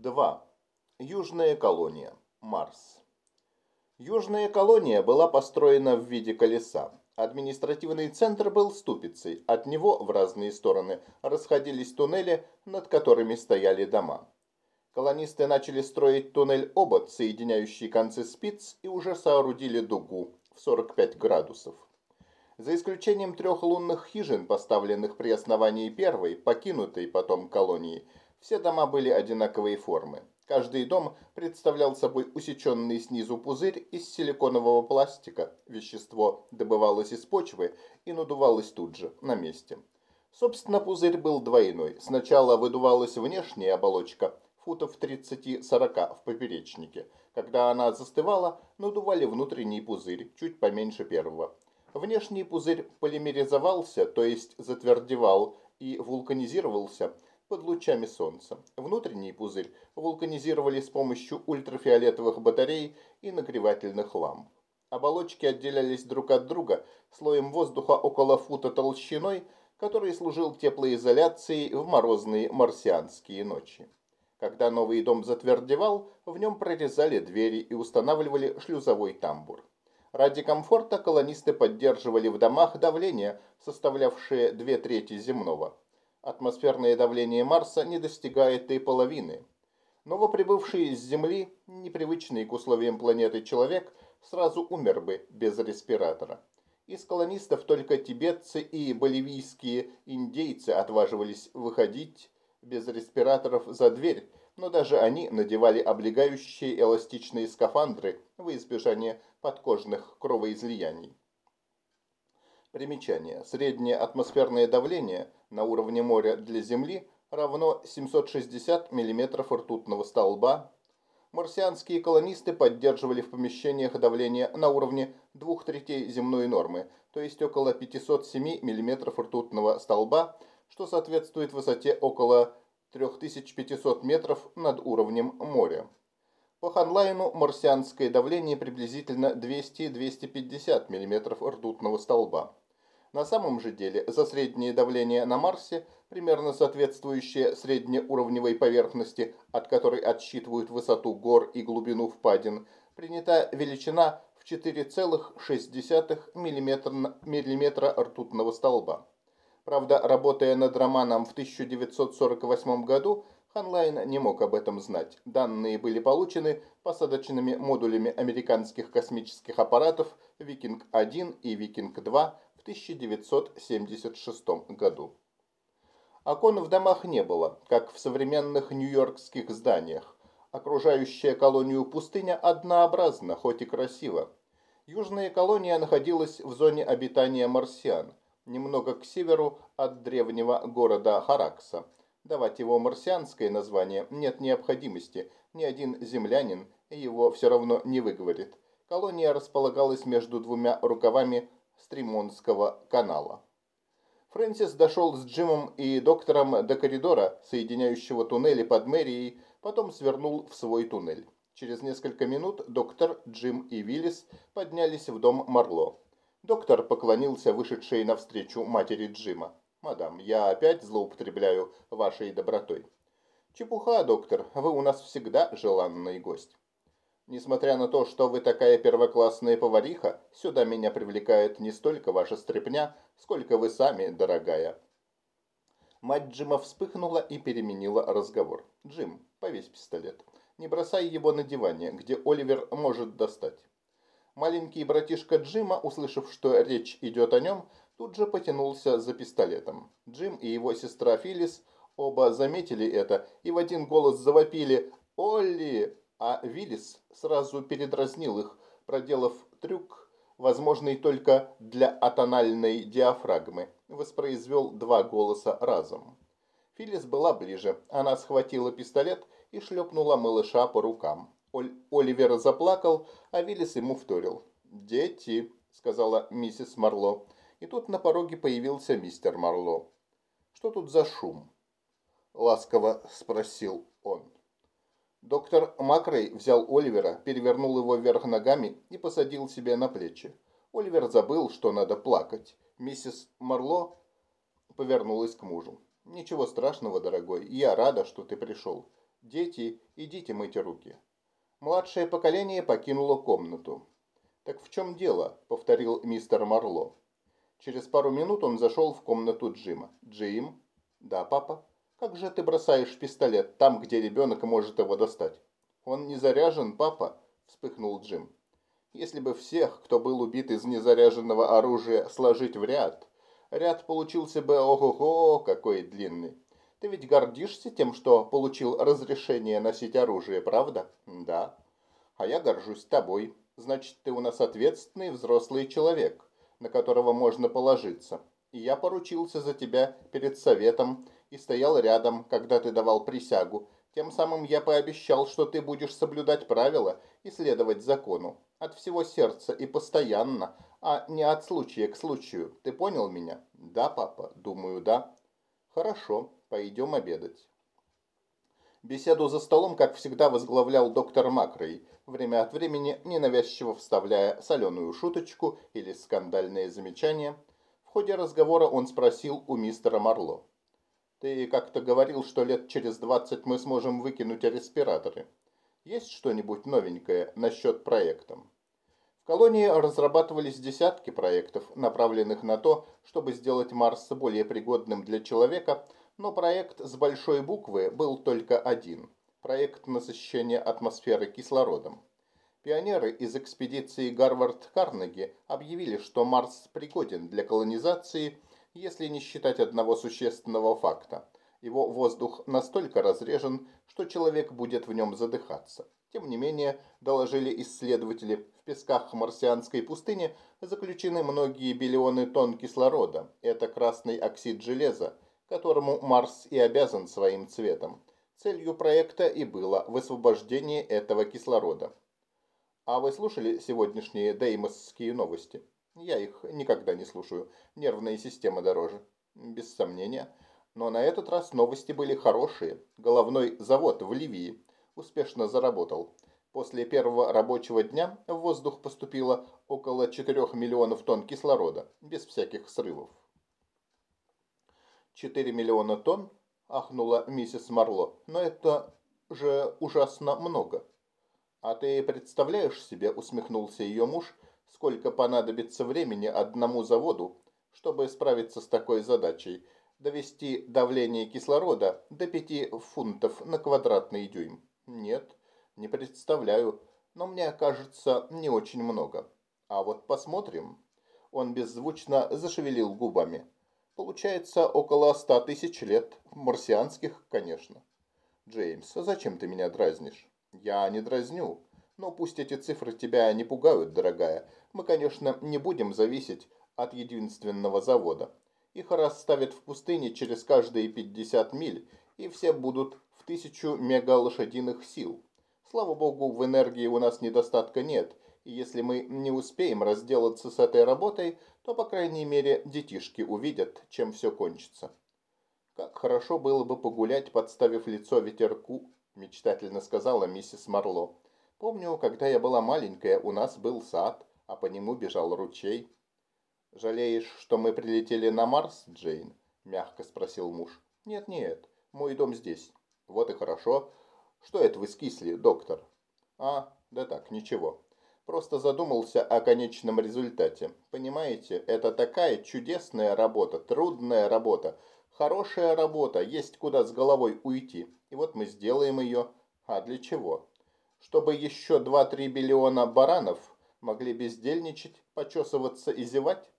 2. Южная колония. Марс. Южная колония была построена в виде колеса. Административный центр был ступицей, от него в разные стороны расходились туннели, над которыми стояли дома. Колонисты начали строить туннель-обод, соединяющий концы спиц, и уже соорудили дугу в 45 градусов. За исключением трех лунных хижин, поставленных при основании первой, покинутой потом колонии, все дома были одинаковой формы. Каждый дом представлял собой усеченный снизу пузырь из силиконового пластика. Вещество добывалось из почвы и надувалось тут же, на месте. Собственно, пузырь был двойной. Сначала выдувалась внешняя оболочка, футов 30-40 в поперечнике. Когда она застывала, надували внутренний пузырь, чуть поменьше первого. Внешний пузырь полимеризовался, то есть затвердевал и вулканизировался – под лучами солнца. Внутренний пузырь вулканизировали с помощью ультрафиолетовых батарей и нагревательных ламп. Оболочки отделялись друг от друга слоем воздуха около фута толщиной, который служил теплоизоляцией в морозные марсианские ночи. Когда новый дом затвердевал, в нем прорезали двери и устанавливали шлюзовой тамбур. Ради комфорта колонисты поддерживали в домах давление, составлявшее две трети земного. Атмосферное давление Марса не достигает и половины. Новоприбывший с Земли, непривычный к условиям планеты человек, сразу умер бы без респиратора. Из колонистов только тибетцы и боливийские индейцы отваживались выходить без респираторов за дверь, но даже они надевали облегающие эластичные скафандры во избежание подкожных кровоизлияний. Примечание. Среднее атмосферное давление на уровне моря для Земли равно 760 мм ртутного столба. Марсианские колонисты поддерживали в помещениях давление на уровне двух третей земной нормы, то есть около 507 мм ртутного столба, что соответствует высоте около 3500 метров над уровнем моря. По Ханлайну марсианское давление приблизительно 200-250 мм ртутного столба. На самом же деле, за среднее давление на Марсе, примерно соответствующее среднеуровневой поверхности, от которой отсчитывают высоту гор и глубину впадин, принята величина в 4,6 мм ртутного столба. Правда, работая над романом в 1948 году, Ханлайн не мог об этом знать. Данные были получены посадочными модулями американских космических аппаратов «Викинг-1» и «Викинг-2» 1976 году. Окон в домах не было, как в современных нью-йоркских зданиях. Окружающая колонию пустыня однообразна, хоть и красиво. Южная колония находилась в зоне обитания марсиан, немного к северу от древнего города Харакса. Давать его марсианское название нет необходимости, ни один землянин его все равно не выговорит. Колония располагалась между двумя рукавами Стримонского канала. Фрэнсис дошел с Джимом и доктором до коридора, соединяющего туннели под мэрией, потом свернул в свой туннель. Через несколько минут доктор, Джим и Виллис поднялись в дом Марло. Доктор поклонился вышедшей навстречу матери Джима. «Мадам, я опять злоупотребляю вашей добротой». «Чепуха, доктор, вы у нас всегда желанный гость». Несмотря на то, что вы такая первоклассная повариха, сюда меня привлекает не столько ваша стряпня, сколько вы сами, дорогая». Мать Джима вспыхнула и переменила разговор. «Джим, повесь пистолет. Не бросай его на диване, где Оливер может достать». Маленький братишка Джима, услышав, что речь идет о нем, тут же потянулся за пистолетом. Джим и его сестра Филлис оба заметили это и в один голос завопили «Олли! А Виллис сразу передразнил их, проделав трюк, возможный только для атональной диафрагмы, воспроизвел два голоса разом. Филлис была ближе, она схватила пистолет и шлепнула малыша по рукам. Оль Оливер заплакал, а Виллис ему вторил. «Дети», — сказала миссис Марло, и тут на пороге появился мистер Марло. «Что тут за шум?» — ласково спросил он. Доктор Макрей взял Оливера, перевернул его вверх ногами и посадил себе на плечи. Оливер забыл, что надо плакать. Миссис Марло повернулась к мужу. «Ничего страшного, дорогой, я рада, что ты пришел. Дети, идите мыть руки. Младшее поколение покинуло комнату. «Так в чем дело?» – повторил мистер Марло. Через пару минут он зашел в комнату Джима. «Джим?» «Да, папа?» «Как же ты бросаешь пистолет там, где ребенок может его достать?» «Он не заряжен, папа?» – вспыхнул Джим. «Если бы всех, кто был убит из незаряженного оружия, сложить в ряд, ряд получился бы ого-го какой длинный. Ты ведь гордишься тем, что получил разрешение носить оружие, правда?» «Да». «А я горжусь тобой», Значит, ты у нас ответственный взрослый человек, на которого можно положиться. И я поручился за тебя перед советом и стоял рядом, когда ты давал присягу. Тем самым я пообещал, что ты будешь соблюдать правила и следовать закону. От всего сердца и постоянно, а не от случая к случаю. Ты понял меня? Да, папа? Думаю, да. Хорошо, пойдем обедать. Беседу за столом, как всегда, возглавлял доктор Макрей, время от времени ненавязчиво вставляя соленую шуточку или скандальные замечания. В ходе разговора он спросил у мистера Марло. «Ты как-то говорил, что лет через двадцать мы сможем выкинуть респираторы. Есть что-нибудь новенькое насчет проекта?» В колонии разрабатывались десятки проектов, направленных на то, чтобы сделать Марс более пригодным для человека – но проект с большой буквы был только один – проект насыщения атмосферы кислородом. Пионеры из экспедиции Гарвард-Карнеги объявили, что Марс пригоден для колонизации, если не считать одного существенного факта. Его воздух настолько разрежен, что человек будет в нем задыхаться. Тем не менее, доложили исследователи, в песках марсианской пустыни заключены многие биллионы тонн кислорода. Это красный оксид железа, которому Марс и обязан своим цветом. Целью проекта и было высвобождение этого кислорода. А вы слушали сегодняшние деймосские новости? Я их никогда не слушаю. Нервная система дороже. Без сомнения. Но на этот раз новости были хорошие. Головной завод в Ливии успешно заработал. После первого рабочего дня в воздух поступило около 4 миллионов тонн кислорода, без всяких срывов. 4 миллиона тонн?» – ахнула миссис Марло. «Но это же ужасно много». «А ты представляешь себе, – усмехнулся ее муж, – сколько понадобится времени одному заводу, чтобы справиться с такой задачей, довести давление кислорода до 5 фунтов на квадратный дюйм?» «Нет, не представляю, но мне кажется, не очень много. А вот посмотрим». Он беззвучно зашевелил губами. Получается около ста тысяч лет. Марсианских, конечно. Джеймс, зачем ты меня дразнишь? Я не дразню. Но пусть эти цифры тебя не пугают, дорогая. Мы, конечно, не будем зависеть от единственного завода. Их расставят в пустыне через каждые 50 миль, и все будут в тысячу мегалошадиных сил. Слава богу, в энергии у нас недостатка нет, и если мы не успеем разделаться с этой работой, то, по крайней мере, детишки увидят, чем все кончится. «Как хорошо было бы погулять, подставив лицо ветерку», – мечтательно сказала миссис Марло. «Помню, когда я была маленькая, у нас был сад, а по нему бежал ручей». «Жалеешь, что мы прилетели на Марс, Джейн?» – мягко спросил муж. «Нет-нет, мой дом здесь». «Вот и хорошо. Что это вы скисли, доктор?» «А, да так, ничего. Просто задумался о конечном результате. Понимаете, это такая чудесная работа, трудная работа, хорошая работа, есть куда с головой уйти. И вот мы сделаем ее. А для чего? Чтобы еще 2-3 биллиона баранов могли бездельничать, почесываться и зевать?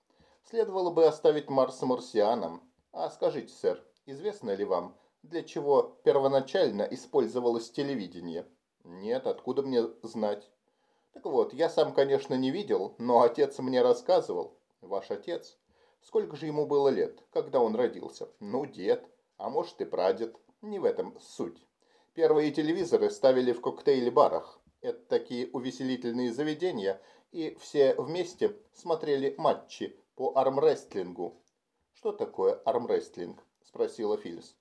Следовало бы оставить Марс марсианам. А скажите, сэр, известно ли вам, для чего первоначально использовалось телевидение? Нет, откуда мне знать? Так вот, я сам, конечно, не видел, но отец мне рассказывал. Ваш отец? Сколько же ему было лет, когда он родился? Ну, дед, а может и прадед. Не в этом суть. Первые телевизоры ставили в коктейль-барах. Это такие увеселительные заведения, и все вместе смотрели матчи по армрестлингу. «Что такое армрестлинг?» – спросила Филлис.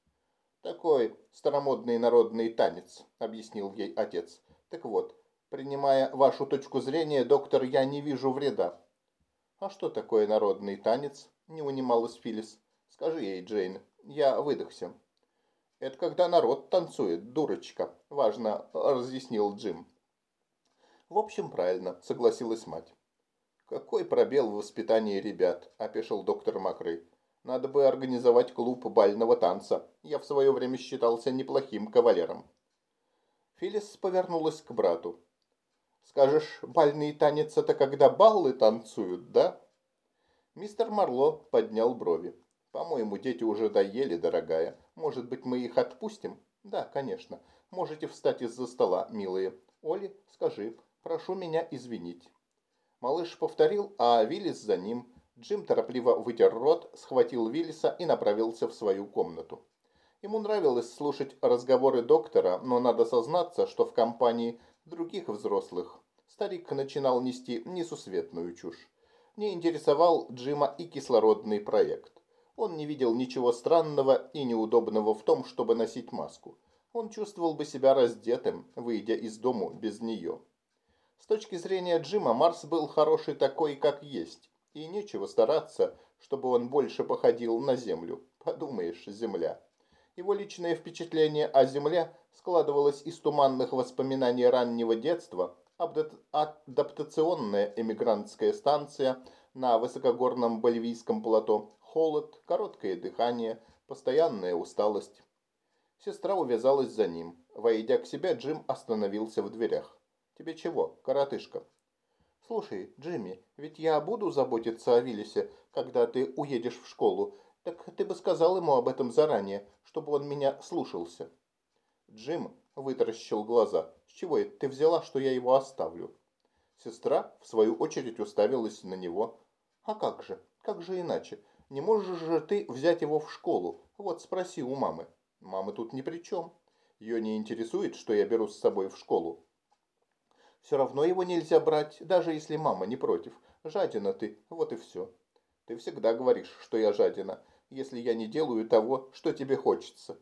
«Такой старомодный народный танец», – объяснил ей отец. «Так вот, Принимая вашу точку зрения, доктор, я не вижу вреда. А что такое народный танец? Не унималась Филлис. Скажи ей, Джейн, я выдохся. Это когда народ танцует, дурочка, важно разъяснил Джим. В общем, правильно, согласилась мать. Какой пробел в воспитании ребят, опешил доктор Макрей. Надо бы организовать клуб бального танца. Я в свое время считался неплохим кавалером. Филлис повернулась к брату. «Скажешь, бальный танец – это когда баллы танцуют, да?» Мистер Марло поднял брови. «По-моему, дети уже доели, дорогая. Может быть, мы их отпустим?» «Да, конечно. Можете встать из-за стола, милые. Оли, скажи, прошу меня извинить». Малыш повторил, а Виллис за ним. Джим торопливо вытер рот, схватил Виллиса и направился в свою комнату. Ему нравилось слушать разговоры доктора, но надо сознаться, что в компании других взрослых старик начинал нести несусветную чушь. Не интересовал Джима и кислородный проект. Он не видел ничего странного и неудобного в том, чтобы носить маску. Он чувствовал бы себя раздетым, выйдя из дому без нее. С точки зрения Джима, Марс был хороший такой, как есть, и нечего стараться, чтобы он больше походил на Землю. Подумаешь, Земля. Его личное впечатление о Земле складывалось из туманных воспоминаний раннего детства, адаптационная эмигрантская станция на высокогорном боливийском плато, холод, короткое дыхание, постоянная усталость. Сестра увязалась за ним. Войдя к себе, Джим остановился в дверях. «Тебе чего, коротышка?» «Слушай, Джимми, ведь я буду заботиться о Виллисе, когда ты уедешь в школу. Так ты бы сказал ему об этом заранее, чтобы он меня слушался». Джим вытаращил глаза. «С чего ты взяла, что я его оставлю?» Сестра, в свою очередь, уставилась на него. «А как же? Как же иначе? Не можешь же ты взять его в школу? Вот спроси у мамы». «Мамы тут ни при чем. Ее не интересует, что я беру с собой в школу». «Все равно его нельзя брать, даже если мама не против. Жадина ты, вот и все». «Ты всегда говоришь, что я жадина, если я не делаю того, что тебе хочется».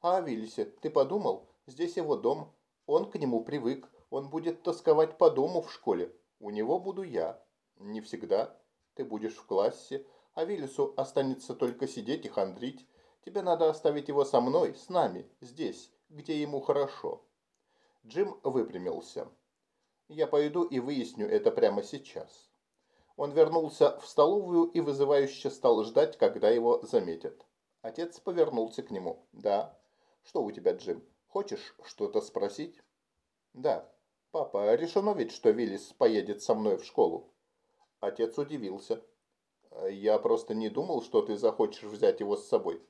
«А о Виллисе ты подумал? Здесь его дом. Он к нему привык. Он будет тосковать по дому в школе. У него буду я. Не всегда. Ты будешь в классе, а Виллису останется только сидеть и хандрить. Тебе надо оставить его со мной, с нами, здесь, где ему хорошо». Джим выпрямился. «Я пойду и выясню это прямо сейчас». Он вернулся в столовую и вызывающе стал ждать, когда его заметят. Отец повернулся к нему. «Да». Что у тебя, Джим? Хочешь что-то спросить? Да. Папа, решено ведь, что Виллис поедет со мной в школу. Отец удивился. Я просто не думал, что ты захочешь взять его с собой.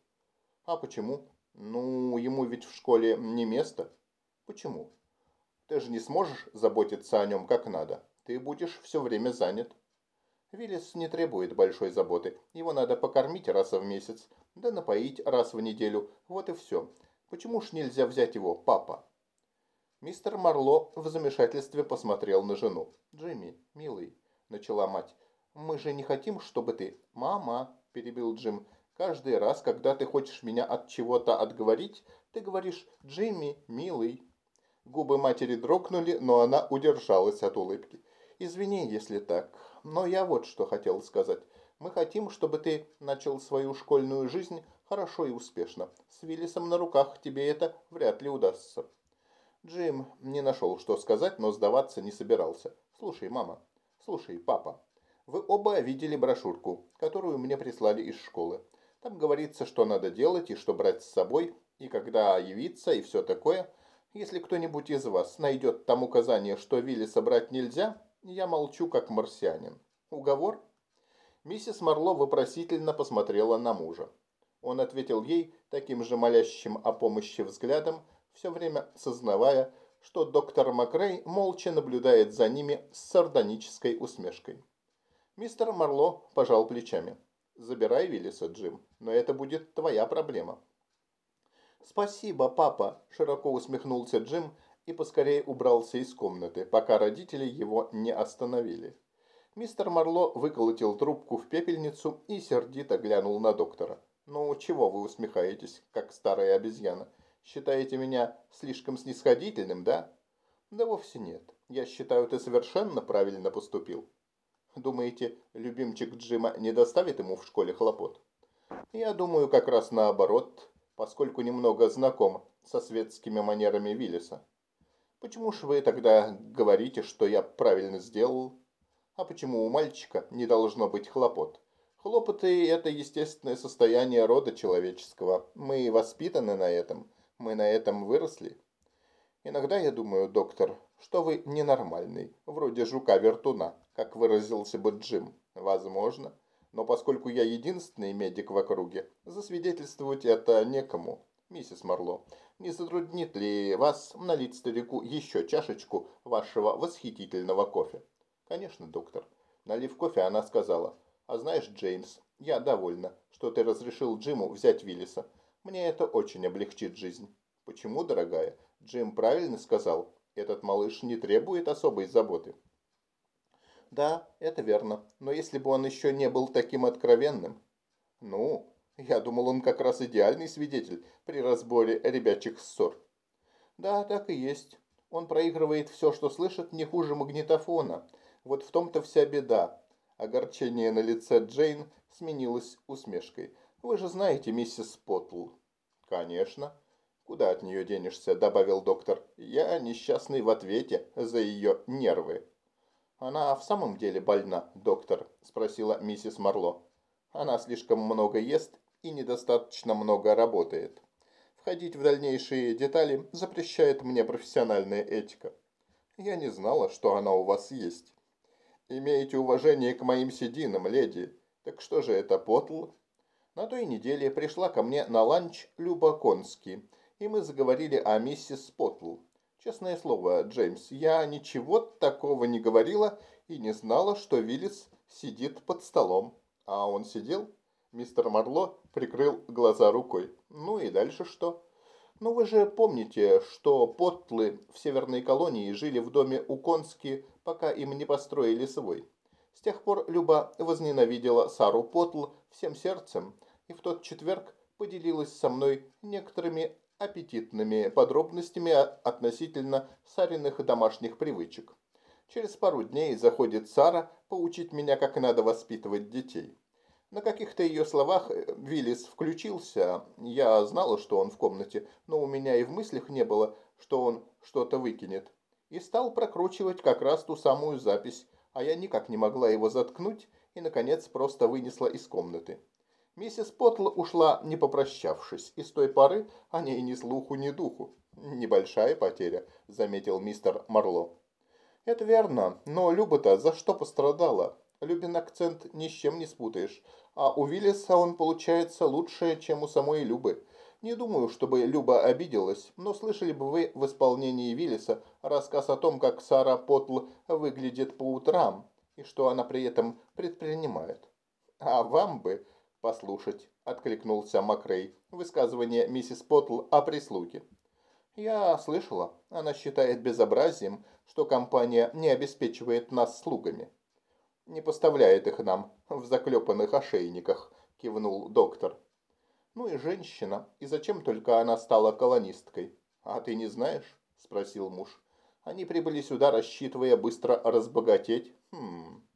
А почему? Ну, ему ведь в школе не место. Почему? Ты же не сможешь заботиться о нем как надо. Ты будешь все время занят. Виллис не требует большой заботы. Его надо покормить раз в месяц, да напоить раз в неделю. Вот и все. Почему ж нельзя взять его, папа?» Мистер Марло в замешательстве посмотрел на жену. «Джимми, милый», — начала мать, — «мы же не хотим, чтобы ты...» «Мама», — перебил Джим, — «каждый раз, когда ты хочешь меня от чего-то отговорить, ты говоришь «Джимми, милый». Губы матери дрогнули, но она удержалась от улыбки. «Извини, если так, но я вот что хотел сказать. Мы хотим, чтобы ты начал свою школьную жизнь хорошо и успешно. С Виллисом на руках тебе это вряд ли удастся. Джим не нашел, что сказать, но сдаваться не собирался. Слушай, мама, слушай, папа, вы оба видели брошюрку, которую мне прислали из школы. Там говорится, что надо делать и что брать с собой, и когда явиться, и все такое. Если кто-нибудь из вас найдет там указание, что Виллиса брать нельзя, я молчу, как марсианин. Уговор? Миссис Марло вопросительно посмотрела на мужа. Он ответил ей таким же молящим о помощи взглядом, все время сознавая, что доктор Макрей молча наблюдает за ними с сардонической усмешкой. Мистер Марло пожал плечами. «Забирай Виллиса, Джим, но это будет твоя проблема». «Спасибо, папа», – широко усмехнулся Джим и поскорее убрался из комнаты, пока родители его не остановили. Мистер Марло выколотил трубку в пепельницу и сердито глянул на доктора. «Ну, чего вы усмехаетесь, как старая обезьяна? Считаете меня слишком снисходительным, да?» «Да вовсе нет. Я считаю, ты совершенно правильно поступил». «Думаете, любимчик Джима не доставит ему в школе хлопот?» «Я думаю, как раз наоборот. поскольку немного знаком со светскими манерами Виллиса. Почему ж вы тогда говорите, что я правильно сделал? А почему у мальчика не должно быть хлопот? Хлопоты – это естественное состояние рода человеческого. Мы воспитаны на этом. Мы на этом выросли. Иногда я думаю, доктор, что вы ненормальный, вроде жука-вертуна, как выразился бы Джим. Возможно. Но поскольку я единственный медик в округе, засвидетельствовать это некому. Миссис Марло, не затруднит ли вас налить старику еще чашечку вашего восхитительного кофе? Конечно, доктор. Налив кофе, она сказала, а знаешь, Джеймс, я довольна, что ты разрешил Джиму взять Виллиса. Мне это очень облегчит жизнь. Почему, дорогая? Джим правильно сказал, этот малыш не требует особой заботы. Да, это верно, но если бы он еще не был таким откровенным. Ну, я думал, он как раз идеальный свидетель при разборе ребячих ссор. Да, так и есть. Он проигрывает все, что слышит, не хуже магнитофона. Вот в том-то вся беда. Огорчение на лице Джейн сменилось усмешкой. Вы же знаете миссис Поттл. Конечно. Куда от нее денешься, добавил доктор. Я несчастный в ответе за ее нервы. «Она в самом деле больна, доктор?» – спросила миссис Марло. «Она слишком много ест и недостаточно много работает. Входить в дальнейшие детали запрещает мне профессиональная этика. Я не знала, что она у вас есть. Имеете уважение к моим сединам, леди. Так что же это, Потл?» На той неделе пришла ко мне на ланч Люба Конски, и мы заговорили о миссис Потл. Честное слово, Джеймс, я ничего такого не говорила и не знала, что Виллис сидит под столом. А он сидел? Мистер Марло прикрыл глаза рукой. Ну и дальше что? Ну вы же помните, что Поттлы в северной колонии жили в доме у Конски, пока им не построили свой. С тех пор Люба возненавидела Сару Потл всем сердцем, и в тот четверг поделилась со мной некоторыми аппетитными подробностями относительно Сариных домашних привычек. Через пару дней заходит Сара поучить меня, как надо воспитывать детей. На каких-то ее словах э, Виллис включился. Я знала, что он в комнате, но у меня и в мыслях не было, что он что-то выкинет. И стал прокручивать как раз ту самую запись, а я никак не могла его заткнуть и, наконец, просто вынесла из комнаты. Миссис Потл ушла, не попрощавшись, и с той поры о ней ни слуху, ни духу. «Небольшая потеря», — заметил мистер Марло. «Это верно, но Люба-то за что пострадала? Любин акцент ни с чем не спутаешь, а у Виллиса он получается лучше, чем у самой Любы. Не думаю, чтобы Люба обиделась, но слышали бы вы в исполнении Виллиса рассказ о том, как Сара Потл выглядит по утрам и что она при этом предпринимает. А вам бы послушать», – откликнулся Макрей. «Высказывание миссис Поттл о прислуге». «Я слышала. Она считает безобразием, что компания не обеспечивает нас слугами». «Не поставляет их нам в заклепанных ошейниках», – кивнул доктор. «Ну и женщина. И зачем только она стала колонисткой?» «А ты не знаешь?» – спросил муж. «Они прибыли сюда, рассчитывая быстро разбогатеть». «Хм...»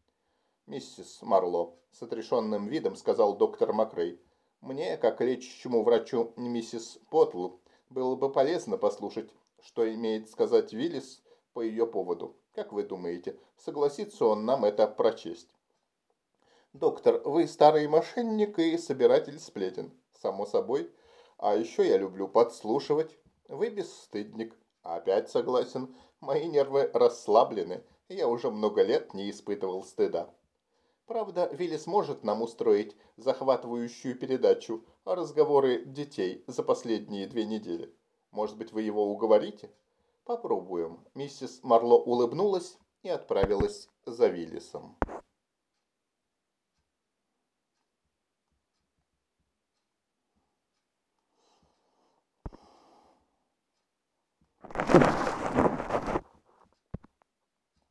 «Миссис Марло», — с отрешенным видом сказал доктор Макрей, «мне, как лечащему врачу миссис Потл, было бы полезно послушать, что имеет сказать Виллис по ее поводу. Как вы думаете, согласится он нам это прочесть?» «Доктор, вы старый мошенник и собиратель сплетен, само собой. А еще я люблю подслушивать. Вы бесстыдник. Опять согласен, мои нервы расслаблены, я уже много лет не испытывал стыда. Правда, Вилли сможет нам устроить захватывающую передачу о разговоры детей за последние две недели. Может быть, вы его уговорите? Попробуем. Миссис Марло улыбнулась и отправилась за Виллисом.